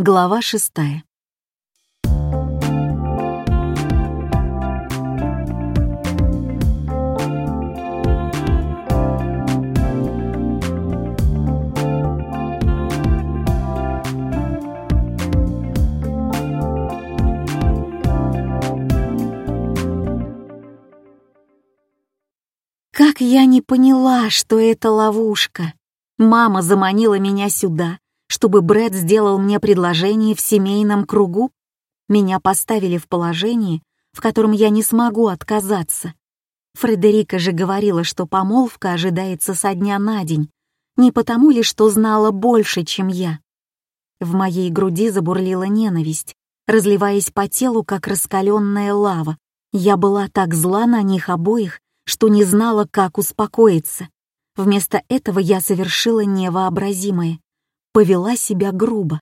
Глава шестая. Как я не поняла, что это ловушка. Мама заманила меня сюда, чтобы Брэд сделал мне предложение в семейном кругу. Меня поставили в положение, в котором я не смогу отказаться. Фредерика же говорила, что помолвка ожидается со дня на день, не потому ли, что знала больше, чем я. В моей груди забурлила ненависть, разливаясь по телу, как раскаленная лава. Я была так зла на них обоих, что не знала, как успокоиться. Вместо этого я совершила невообразимое. Повела себя грубо.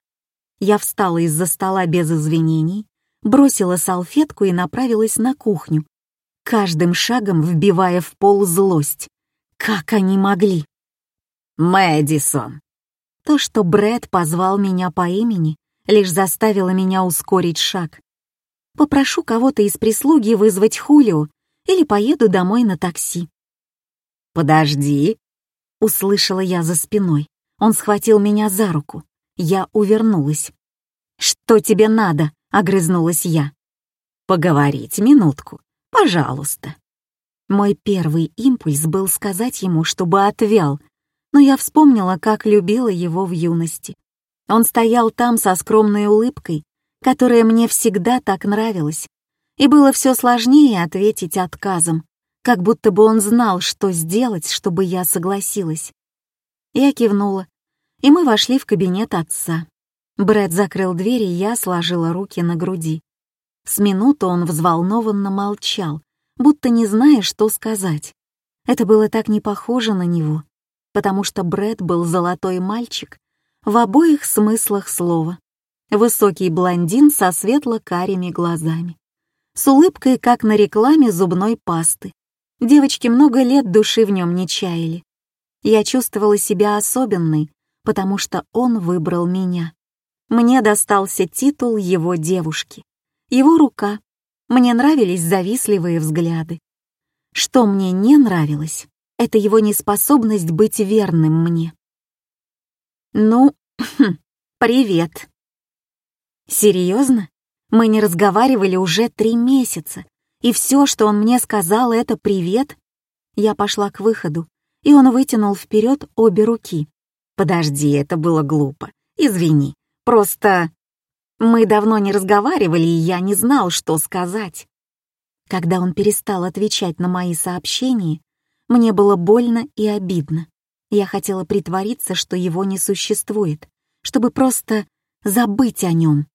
Я встала из-за стола без извинений, бросила салфетку и направилась на кухню, каждым шагом вбивая в пол злость. Как они могли? «Мэдисон!» То, что Брэд позвал меня по имени, лишь заставило меня ускорить шаг. Попрошу кого-то из прислуги вызвать Хулио или поеду домой на такси. «Подожди!» — услышала я за спиной. Он схватил меня за руку. Я увернулась. «Что тебе надо?» — огрызнулась я. «Поговорить минутку, пожалуйста». Мой первый импульс был сказать ему, чтобы отвял, но я вспомнила, как любила его в юности. Он стоял там со скромной улыбкой, которая мне всегда так нравилась, и было все сложнее ответить отказом, как будто бы он знал, что сделать, чтобы я согласилась. Я кивнула, и мы вошли в кабинет отца. Брэд закрыл дверь, и я сложила руки на груди. С минуту он взволнованно молчал, будто не зная, что сказать. Это было так не похоже на него, потому что Брэд был золотой мальчик в обоих смыслах слова. Высокий блондин со светло-карими глазами с улыбкой, как на рекламе зубной пасты. Девочки много лет души в нем не чаяли. Я чувствовала себя особенной, потому что он выбрал меня. Мне достался титул его девушки. Его рука. Мне нравились завистливые взгляды. Что мне не нравилось, это его неспособность быть верным мне. «Ну, привет». «Серьезно?» Мы не разговаривали уже три месяца, и все, что он мне сказал, это «привет». Я пошла к выходу, и он вытянул вперед обе руки. «Подожди, это было глупо. Извини. Просто мы давно не разговаривали, и я не знал, что сказать». Когда он перестал отвечать на мои сообщения, мне было больно и обидно. Я хотела притвориться, что его не существует, чтобы просто забыть о нем.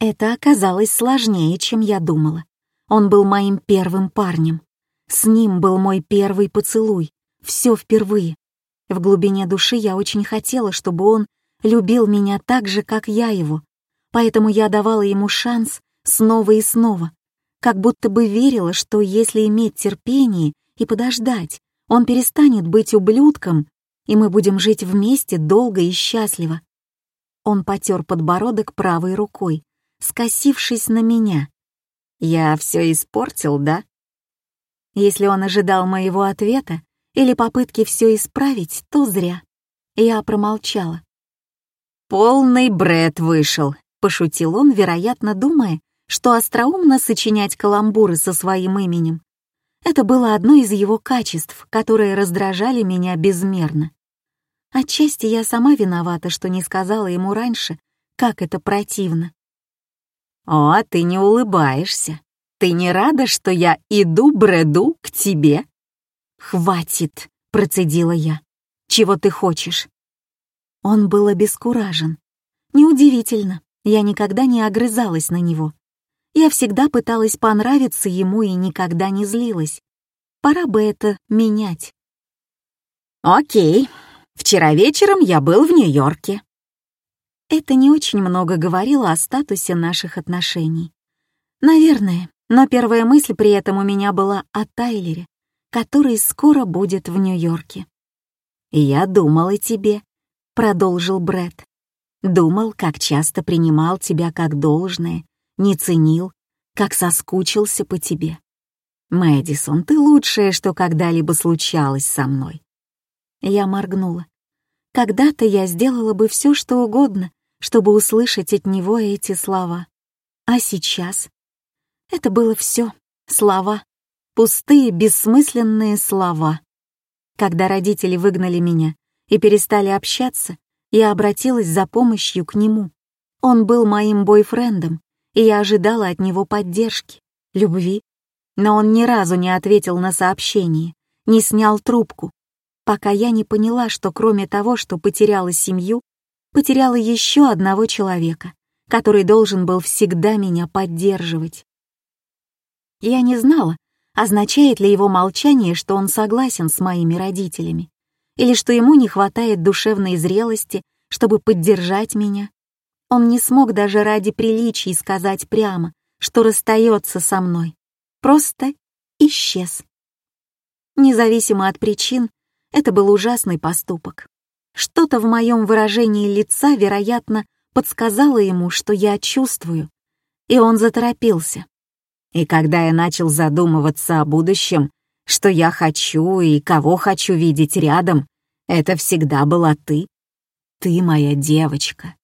Это оказалось сложнее, чем я думала. Он был моим первым парнем. С ним был мой первый поцелуй. Все впервые. В глубине души я очень хотела, чтобы он любил меня так же, как я его. Поэтому я давала ему шанс снова и снова. Как будто бы верила, что если иметь терпение и подождать, он перестанет быть ублюдком, и мы будем жить вместе долго и счастливо. Он потер подбородок правой рукой, скосившись на меня. «Я все испортил, да?» Если он ожидал моего ответа или попытки все исправить, то зря. Я промолчала. «Полный бред вышел», — пошутил он, вероятно, думая, что остроумно сочинять каламбуры со своим именем. Это было одно из его качеств, которые раздражали меня безмерно. Отчасти я сама виновата, что не сказала ему раньше, как это противно. «О, ты не улыбаешься. Ты не рада, что я иду-бреду к тебе?» «Хватит», — процедила я. «Чего ты хочешь?» Он был обескуражен. Неудивительно, я никогда не огрызалась на него. Я всегда пыталась понравиться ему и никогда не злилась. Пора бы это менять. «Окей. Вчера вечером я был в Нью-Йорке. Это не очень много говорило о статусе наших отношений. Наверное, но первая мысль при этом у меня была о Тайлере, который скоро будет в Нью-Йорке. «Я думал о тебе», — продолжил Брэд. Думал, как часто принимал тебя как должное, не ценил, как соскучился по тебе. Мэдисон, ты лучшее, что когда-либо случалось со мной. Я моргнула. Когда-то я сделала бы все, что угодно, чтобы услышать от него эти слова. А сейчас? Это было все. Слова. Пустые, бессмысленные слова. Когда родители выгнали меня и перестали общаться, я обратилась за помощью к нему. Он был моим бойфрендом, и я ожидала от него поддержки, любви. Но он ни разу не ответил на сообщение, не снял трубку, пока я не поняла, что кроме того, что потеряла семью, потеряла еще одного человека, который должен был всегда меня поддерживать. Я не знала, означает ли его молчание, что он согласен с моими родителями, или что ему не хватает душевной зрелости, чтобы поддержать меня. Он не смог даже ради приличий сказать прямо, что расстается со мной. Просто исчез. Независимо от причин, это был ужасный поступок. Что-то в моем выражении лица, вероятно, подсказало ему, что я чувствую, и он заторопился. И когда я начал задумываться о будущем, что я хочу и кого хочу видеть рядом, это всегда была ты. Ты моя девочка.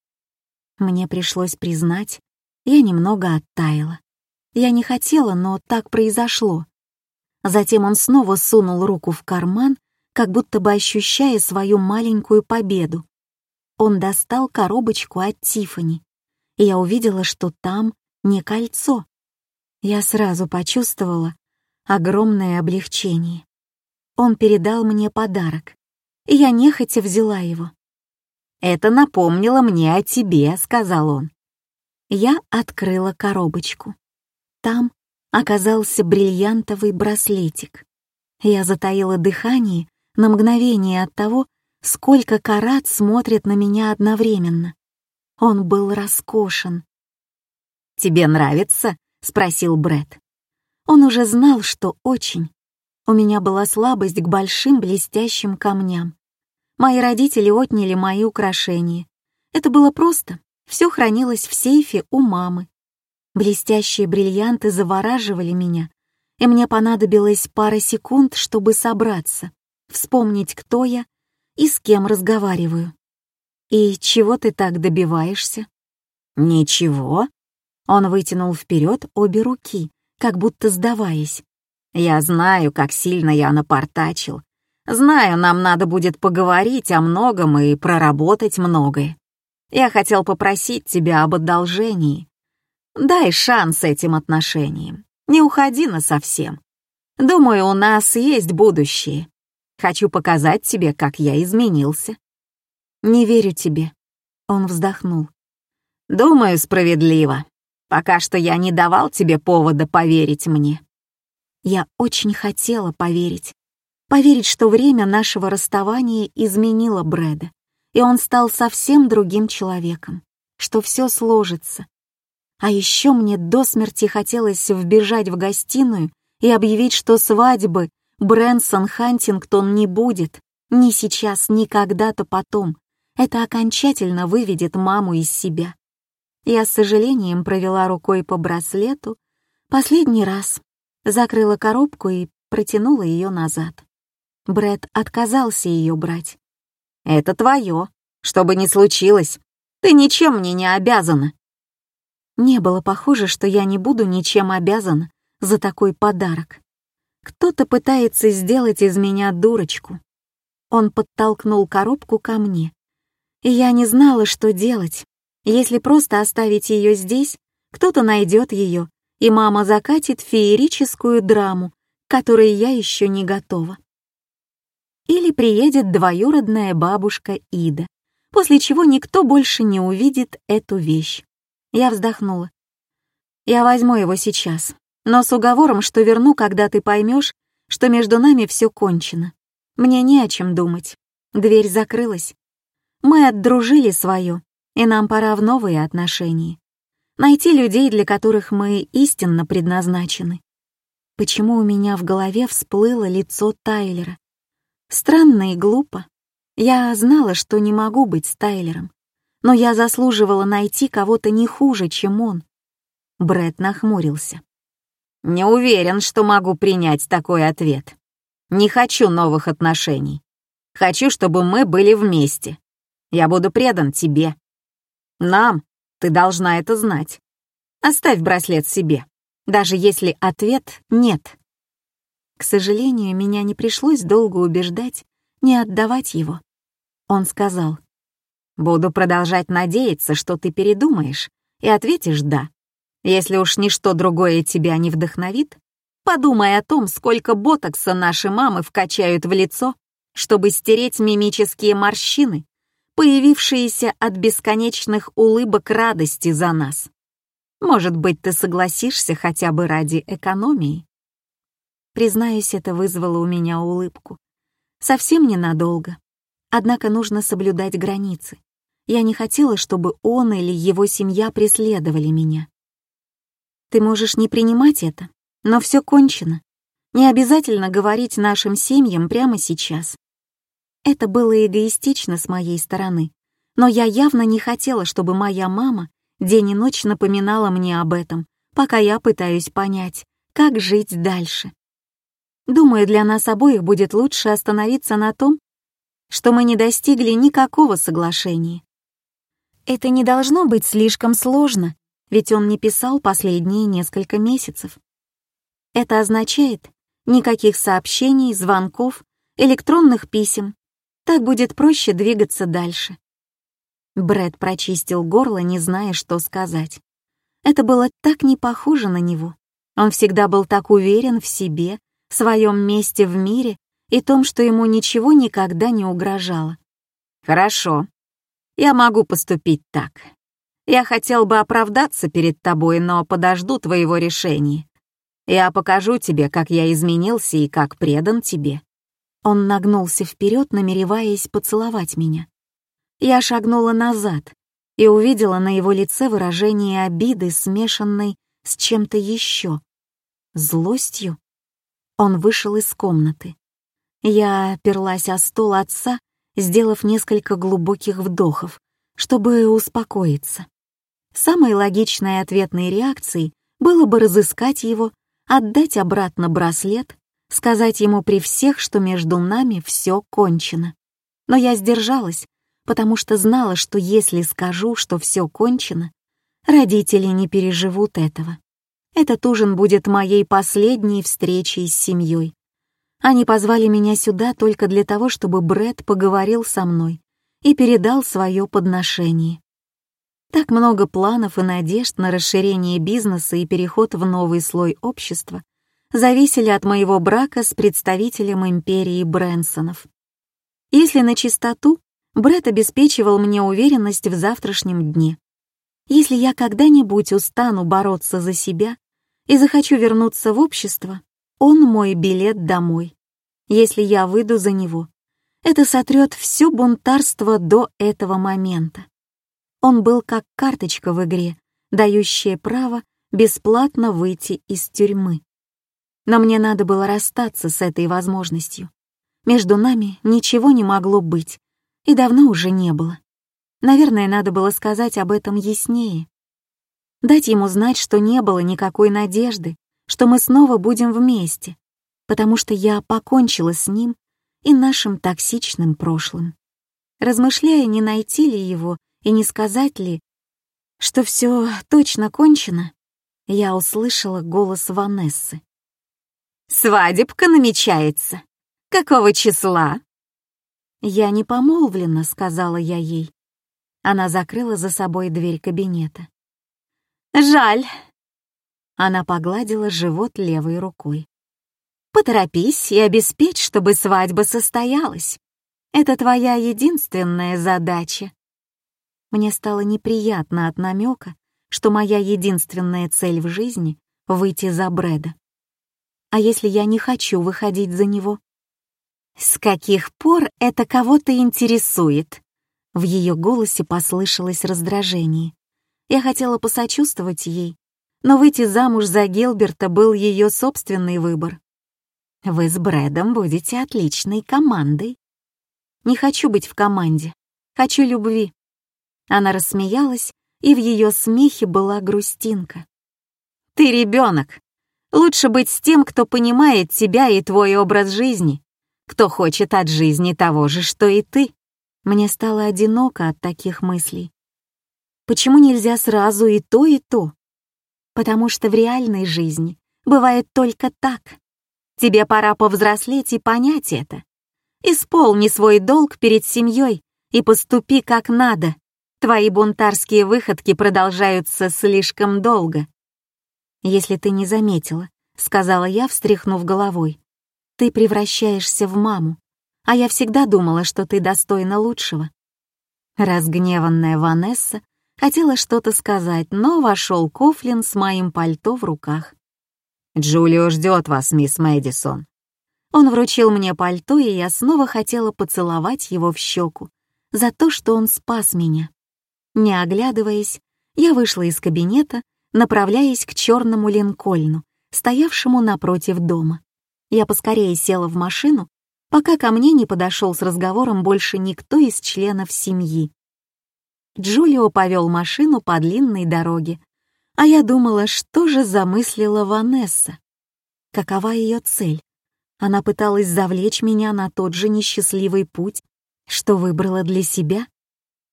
Мне пришлось признать, я немного оттаяла. Я не хотела, но так произошло. Затем он снова сунул руку в карман, как будто бы ощущая свою маленькую победу. Он достал коробочку от Тифани, я увидела, что там не кольцо. Я сразу почувствовала огромное облегчение. Он передал мне подарок, и я нехотя взяла его. «Это напомнило мне о тебе», — сказал он. Я открыла коробочку. Там оказался бриллиантовый браслетик. Я затаила дыхание на мгновение от того, сколько карат смотрят на меня одновременно. Он был роскошен. «Тебе нравится?» — спросил Бред. Он уже знал, что очень. У меня была слабость к большим блестящим камням. Мои родители отняли мои украшения. Это было просто. Все хранилось в сейфе у мамы. Блестящие бриллианты завораживали меня, и мне понадобилось пара секунд, чтобы собраться, вспомнить, кто я и с кем разговариваю. «И чего ты так добиваешься?» «Ничего». Он вытянул вперед обе руки, как будто сдаваясь. «Я знаю, как сильно я напортачил. Знаю, нам надо будет поговорить о многом и проработать многое. Я хотел попросить тебя об одолжении. Дай шанс этим отношениям. Не уходи на совсем. Думаю, у нас есть будущее. Хочу показать тебе, как я изменился». «Не верю тебе», — он вздохнул. «Думаю, справедливо. Пока что я не давал тебе повода поверить мне». Я очень хотела поверить. Поверить, что время нашего расставания изменило Брэда, и он стал совсем другим человеком, что все сложится. А еще мне до смерти хотелось вбежать в гостиную и объявить, что свадьбы Брэнсон Хантингтон не будет, ни сейчас, ни когда-то потом. Это окончательно выведет маму из себя. Я с сожалением провела рукой по браслету последний раз, закрыла коробку и протянула ее назад. Бред отказался ее брать. «Это твое, что бы ни случилось. Ты ничем мне не обязана». Не было похоже, что я не буду ничем обязана за такой подарок. Кто-то пытается сделать из меня дурочку. Он подтолкнул коробку ко мне. И я не знала, что делать. Если просто оставить ее здесь, кто-то найдет ее, и мама закатит феерическую драму, которой я еще не готова. Или приедет двоюродная бабушка Ида, после чего никто больше не увидит эту вещь. Я вздохнула. Я возьму его сейчас, но с уговором, что верну, когда ты поймешь, что между нами все кончено. Мне не о чем думать. Дверь закрылась. Мы отдружили свое, и нам пора в новые отношения. Найти людей, для которых мы истинно предназначены. Почему у меня в голове всплыло лицо Тайлера? Странно и глупо. Я знала, что не могу быть с Тайлером. но я заслуживала найти кого-то не хуже, чем он. Брэд нахмурился. «Не уверен, что могу принять такой ответ. Не хочу новых отношений. Хочу, чтобы мы были вместе. Я буду предан тебе. Нам, ты должна это знать. Оставь браслет себе, даже если ответ «нет». К сожалению, меня не пришлось долго убеждать не отдавать его. Он сказал, «Буду продолжать надеяться, что ты передумаешь и ответишь «да». Если уж ничто другое тебя не вдохновит, подумай о том, сколько ботокса наши мамы вкачают в лицо, чтобы стереть мимические морщины, появившиеся от бесконечных улыбок радости за нас. Может быть, ты согласишься хотя бы ради экономии? Признаюсь, это вызвало у меня улыбку. Совсем ненадолго. Однако нужно соблюдать границы. Я не хотела, чтобы он или его семья преследовали меня. Ты можешь не принимать это, но все кончено. Не обязательно говорить нашим семьям прямо сейчас. Это было эгоистично с моей стороны, но я явно не хотела, чтобы моя мама день и ночь напоминала мне об этом, пока я пытаюсь понять, как жить дальше. Думаю, для нас обоих будет лучше остановиться на том, что мы не достигли никакого соглашения. Это не должно быть слишком сложно, ведь он не писал последние несколько месяцев. Это означает никаких сообщений, звонков, электронных писем. Так будет проще двигаться дальше. Брэд прочистил горло, не зная, что сказать. Это было так не похоже на него. Он всегда был так уверен в себе, своем месте в мире и том, что ему ничего никогда не угрожало. «Хорошо, я могу поступить так. Я хотел бы оправдаться перед тобой, но подожду твоего решения. Я покажу тебе, как я изменился и как предан тебе». Он нагнулся вперед, намереваясь поцеловать меня. Я шагнула назад и увидела на его лице выражение обиды, смешанной с чем-то еще. Злостью? Он вышел из комнаты. Я оперлась о стол отца, сделав несколько глубоких вдохов, чтобы успокоиться. Самой логичной ответной реакцией было бы разыскать его, отдать обратно браслет, сказать ему при всех, что между нами все кончено. Но я сдержалась, потому что знала, что если скажу, что все кончено, родители не переживут этого. Этот ужин будет моей последней встречей с семьей. Они позвали меня сюда только для того, чтобы Брэд поговорил со мной и передал свое подношение. Так много планов и надежд на расширение бизнеса и переход в новый слой общества зависели от моего брака с представителем империи Брэнсонов. Если на чистоту, Брэд обеспечивал мне уверенность в завтрашнем дне. Если я когда-нибудь устану бороться за себя, и захочу вернуться в общество, он мой билет домой. Если я выйду за него, это сотрет все бунтарство до этого момента. Он был как карточка в игре, дающая право бесплатно выйти из тюрьмы. Но мне надо было расстаться с этой возможностью. Между нами ничего не могло быть, и давно уже не было. Наверное, надо было сказать об этом яснее дать ему знать, что не было никакой надежды, что мы снова будем вместе, потому что я покончила с ним и нашим токсичным прошлым. Размышляя, не найти ли его и не сказать ли, что все точно кончено, я услышала голос Ванессы. «Свадебка намечается. Какого числа?» «Я не помолвлена», — сказала я ей. Она закрыла за собой дверь кабинета. «Жаль». Она погладила живот левой рукой. «Поторопись и обеспечь, чтобы свадьба состоялась. Это твоя единственная задача». Мне стало неприятно от намека, что моя единственная цель в жизни — выйти за Брэда. А если я не хочу выходить за него? «С каких пор это кого-то интересует?» В ее голосе послышалось раздражение. Я хотела посочувствовать ей, но выйти замуж за Гелберта был ее собственный выбор. Вы с Брэдом будете отличной командой. Не хочу быть в команде. Хочу любви. Она рассмеялась, и в ее смехе была грустинка. «Ты ребенок. Лучше быть с тем, кто понимает тебя и твой образ жизни, кто хочет от жизни того же, что и ты». Мне стало одиноко от таких мыслей. Почему нельзя сразу и то, и то? Потому что в реальной жизни бывает только так. Тебе пора повзрослеть и понять это. Исполни свой долг перед семьей и поступи как надо. Твои бунтарские выходки продолжаются слишком долго. Если ты не заметила, сказала я, встряхнув головой, ты превращаешься в маму, а я всегда думала, что ты достойна лучшего. Разгневанная Ванесса хотела что-то сказать, но вошел Кофлин с моим пальто в руках. «Джулио ждет вас, мисс Мэдисон». Он вручил мне пальто, и я снова хотела поцеловать его в щеку за то, что он спас меня. Не оглядываясь, я вышла из кабинета, направляясь к черному линкольну, стоявшему напротив дома. Я поскорее села в машину, пока ко мне не подошел с разговором больше никто из членов семьи. Джулио повел машину по длинной дороге, а я думала, что же замыслила Ванесса. Какова ее цель? Она пыталась завлечь меня на тот же несчастливый путь, что выбрала для себя?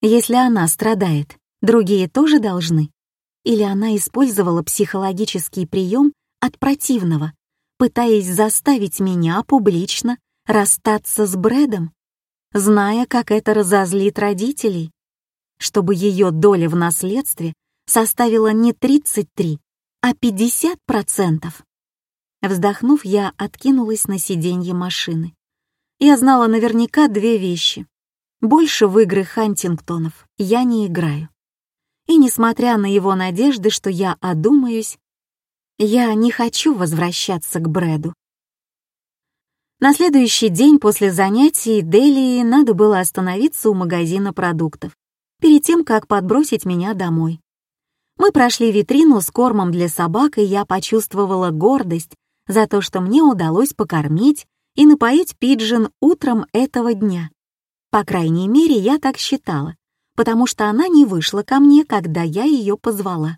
Если она страдает, другие тоже должны? Или она использовала психологический прием от противного, пытаясь заставить меня публично расстаться с Брэдом, зная, как это разозлит родителей? Чтобы ее доля в наследстве составила не 33, а 50%. Вздохнув, я откинулась на сиденье машины. Я знала наверняка две вещи. Больше в игры Хантингтонов я не играю. И несмотря на его надежды, что я одумаюсь, я не хочу возвращаться к Брэду. На следующий день после занятий Делии надо было остановиться у магазина продуктов, перед тем, как подбросить меня домой. Мы прошли витрину с кормом для собак, и я почувствовала гордость за то, что мне удалось покормить и напоить Пиджин утром этого дня. По крайней мере, я так считала, потому что она не вышла ко мне, когда я ее позвала.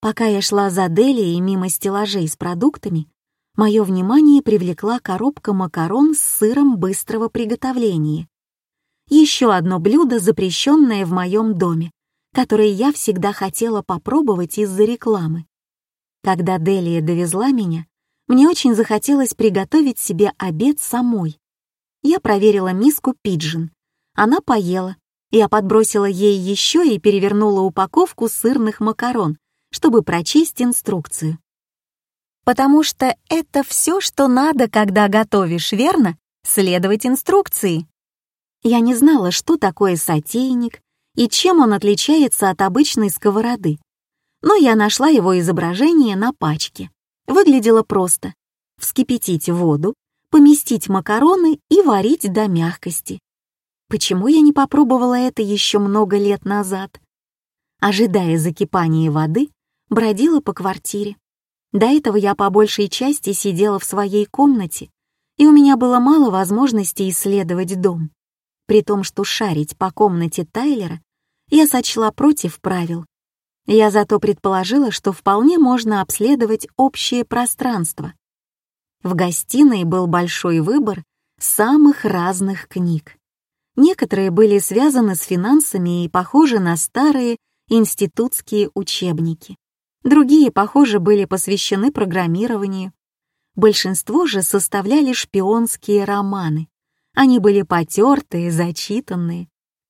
Пока я шла за Делией мимо стеллажей с продуктами, мое внимание привлекла коробка макарон с сыром быстрого приготовления. Еще одно блюдо, запрещенное в моем доме, которые я всегда хотела попробовать из-за рекламы. Когда Делия довезла меня, мне очень захотелось приготовить себе обед самой. Я проверила миску пиджин. Она поела. Я подбросила ей еще и перевернула упаковку сырных макарон, чтобы прочесть инструкцию. Потому что это все, что надо, когда готовишь, верно? Следовать инструкции. Я не знала, что такое сотейник, и чем он отличается от обычной сковороды. Но я нашла его изображение на пачке. Выглядело просто. Вскипятить воду, поместить макароны и варить до мягкости. Почему я не попробовала это еще много лет назад? Ожидая закипания воды, бродила по квартире. До этого я по большей части сидела в своей комнате, и у меня было мало возможностей исследовать дом при том, что шарить по комнате Тайлера я сочла против правил. Я зато предположила, что вполне можно обследовать общее пространство. В гостиной был большой выбор самых разных книг. Некоторые были связаны с финансами и похожи на старые институтские учебники. Другие, похоже, были посвящены программированию. Большинство же составляли шпионские романы. Они были потертые, зачитанные.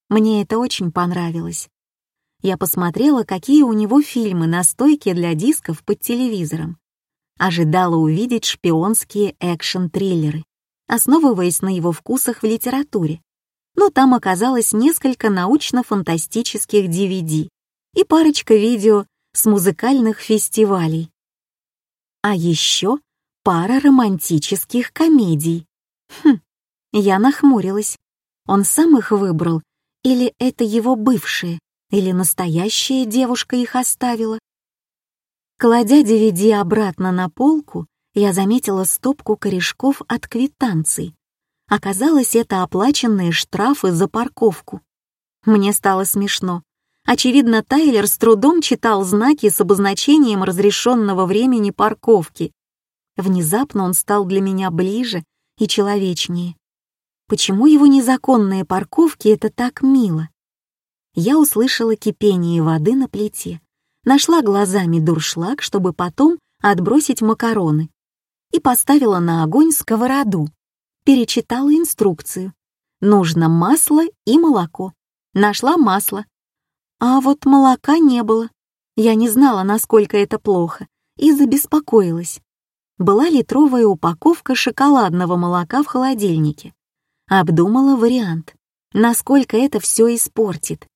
Мне это очень понравилось. Я посмотрела, какие у него фильмы на стойке для дисков под телевизором. Ожидала увидеть шпионские экшн-триллеры, основываясь на его вкусах в литературе. Но там оказалось несколько научно-фантастических DVD и парочка видео с музыкальных фестивалей. А еще пара романтических комедий. Хм, я нахмурилась. Он сам их выбрал, или это его бывшие, или настоящая девушка их оставила? Кладя DVD обратно на полку, я заметила стопку корешков от квитанций. Оказалось, это оплаченные штрафы за парковку. Мне стало смешно. Очевидно, Тайлер с трудом читал знаки с обозначением разрешенного времени парковки. Внезапно он стал для меня ближе и человечнее. Почему его незаконные парковки — это так мило? Я услышала кипение воды на плите, нашла глазами дуршлаг, чтобы потом отбросить макароны, и поставила на огонь сковороду. Перечитала инструкцию. Нужно масло и молоко. Нашла масло. А вот молока не было. Я не знала, насколько это плохо, и забеспокоилась была литровая упаковка шоколадного молока в холодильнике. Обдумала вариант, насколько это все испортит.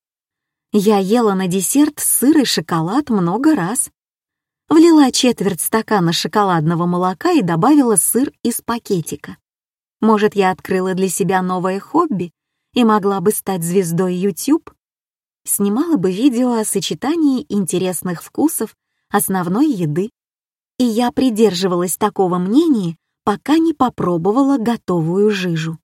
Я ела на десерт сыр и шоколад много раз. Влила четверть стакана шоколадного молока и добавила сыр из пакетика. Может, я открыла для себя новое хобби и могла бы стать звездой YouTube? Снимала бы видео о сочетании интересных вкусов основной еды и я придерживалась такого мнения, пока не попробовала готовую жижу.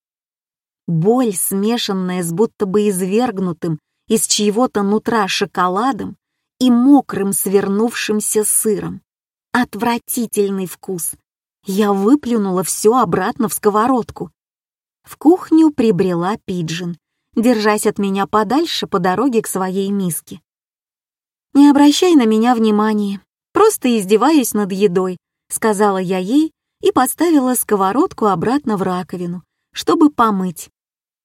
Боль, смешанная с будто бы извергнутым из чьего-то нутра шоколадом и мокрым свернувшимся сыром. Отвратительный вкус. Я выплюнула все обратно в сковородку. В кухню прибрела Пиджин, держась от меня подальше по дороге к своей миске. «Не обращай на меня внимания, Просто издеваюсь над едой», — сказала я ей и поставила сковородку обратно в раковину, чтобы помыть.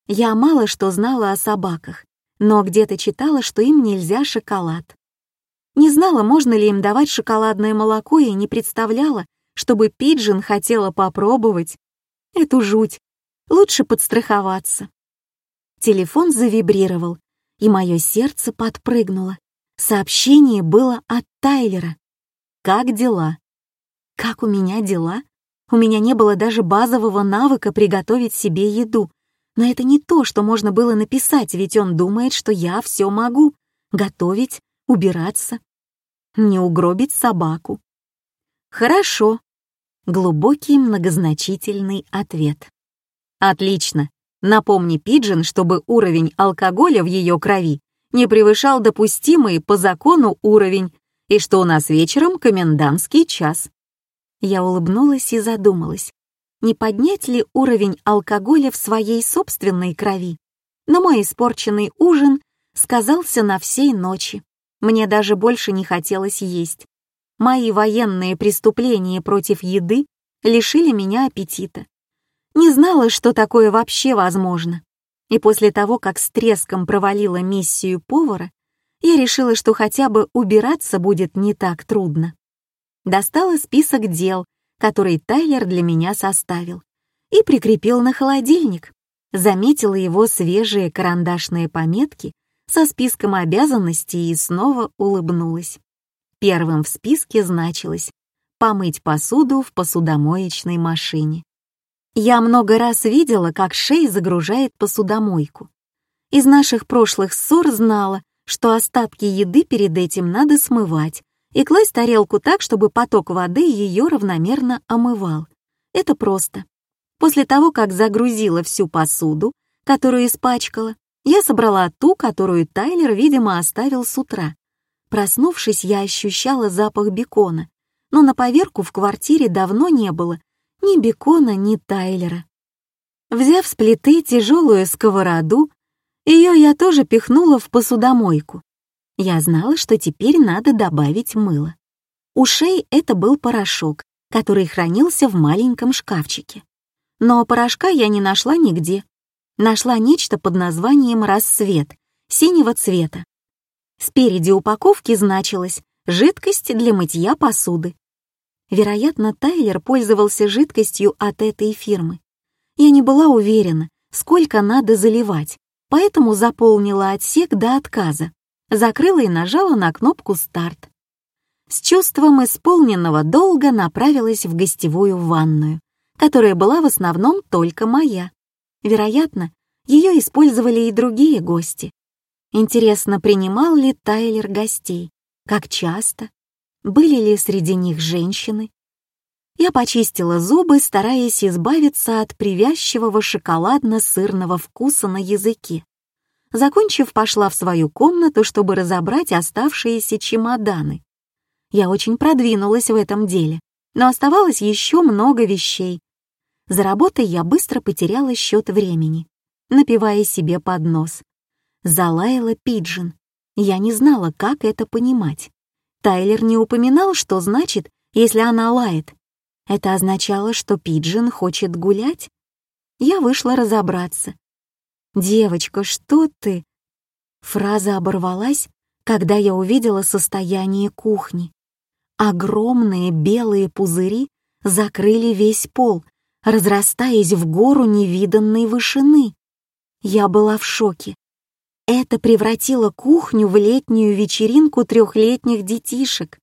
Я мало что знала о собаках, но где-то читала, что им нельзя шоколад. Не знала, можно ли им давать шоколадное молоко, и не представляла, чтобы Пиджин хотела попробовать. Эту жуть. Лучше подстраховаться. Телефон завибрировал, и мое сердце подпрыгнуло. Сообщение было от Тайлера. Как дела? Как у меня дела? У меня не было даже базового навыка приготовить себе еду. Но это не то, что можно было написать, ведь он думает, что я все могу. Готовить, убираться. Не угробить собаку. Хорошо. Глубокий многозначительный ответ. Отлично. Напомни Пиджин, чтобы уровень алкоголя в ее крови не превышал допустимый по закону уровень и что у нас вечером комендантский час». Я улыбнулась и задумалась, не поднять ли уровень алкоголя в своей собственной крови. Но мой испорченный ужин сказался на всей ночи. Мне даже больше не хотелось есть. Мои военные преступления против еды лишили меня аппетита. Не знала, что такое вообще возможно. И после того, как с треском провалила миссию повара, я решила, что хотя бы убираться будет не так трудно. Достала список дел, который Тайлер для меня составил, и прикрепил на холодильник. Заметила его свежие карандашные пометки со списком обязанностей и снова улыбнулась. Первым в списке значилось «помыть посуду в посудомоечной машине». Я много раз видела, как Шей загружает посудомойку. Из наших прошлых ссор знала, что остатки еды перед этим надо смывать и класть тарелку так, чтобы поток воды ее равномерно омывал. Это просто. После того, как загрузила всю посуду, которую испачкала, я собрала ту, которую Тайлер, видимо, оставил с утра. Проснувшись, я ощущала запах бекона, но на поверку в квартире давно не было ни бекона, ни Тайлера. Взяв с плиты тяжелую сковороду, ее я тоже пихнула в посудомойку. Я знала, что теперь надо добавить мыло. У шеи это был порошок, который хранился в маленьком шкафчике. Но порошка я не нашла нигде. Нашла нечто под названием «Рассвет», синего цвета. Спереди упаковки значилось «Жидкость для мытья посуды». Вероятно, Тайлер пользовался жидкостью от этой фирмы. Я не была уверена, сколько надо заливать, поэтому заполнила отсек до отказа, закрыла и нажала на кнопку «Старт». С чувством исполненного долга направилась в гостевую ванную, которая была в основном только моя. Вероятно, ее использовали и другие гости. Интересно, принимал ли Тайлер гостей? Как часто? Были ли среди них женщины? Я почистила зубы, стараясь избавиться от привязчивого шоколадно-сырного вкуса на языке. Закончив, пошла в свою комнату, чтобы разобрать оставшиеся чемоданы. Я очень продвинулась в этом деле, но оставалось еще много вещей. За работой я быстро потеряла счет времени, напивая себе под нос. Залаяла Пиджин. Я не знала, как это понимать. Тайлер не упоминал, что значит, если она лает. Это означало, что Пиджин хочет гулять? Я вышла разобраться. «Девочка, что ты?» Фраза оборвалась, когда я увидела состояние кухни. Огромные белые пузыри закрыли весь пол, разрастаясь в гору невиданной вышины. Я была в шоке. Это превратило кухню в летнюю вечеринку трехлетних детишек.